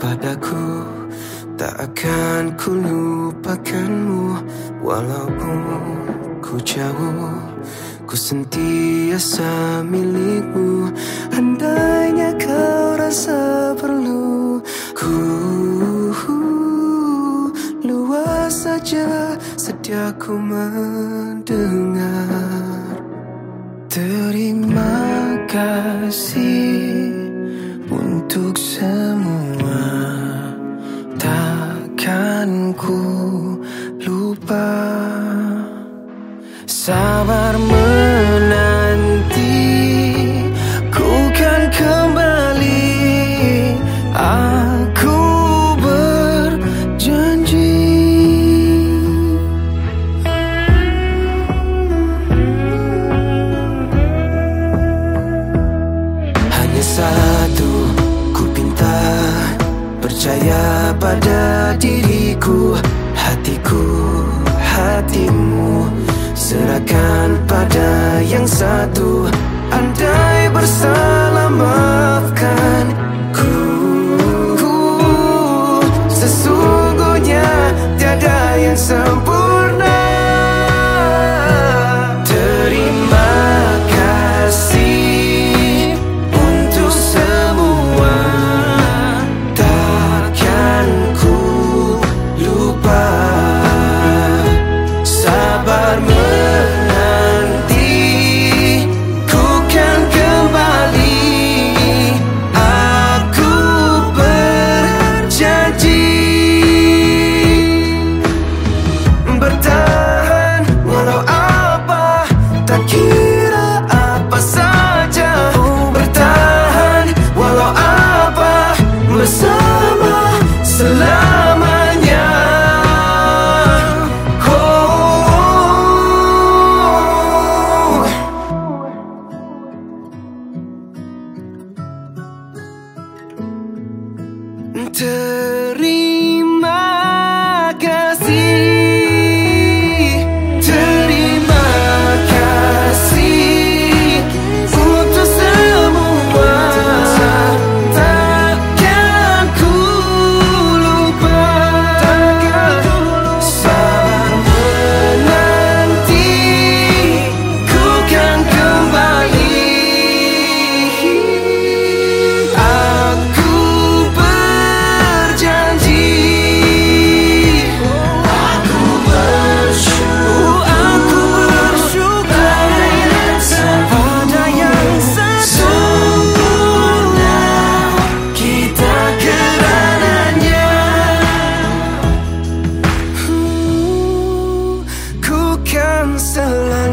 padaku Tak akan ku lupakanmu. Walaupun ku jauh Ku sentiasa milikmu. Andainya kau rasa perlu Ku luas saja Sedia ku mendengar. Terima kasih Takkan ku lupa Sabar menanti Percaya pada diriku Hatiku, hatimu. Serahkan pada yang satu Terima Still alive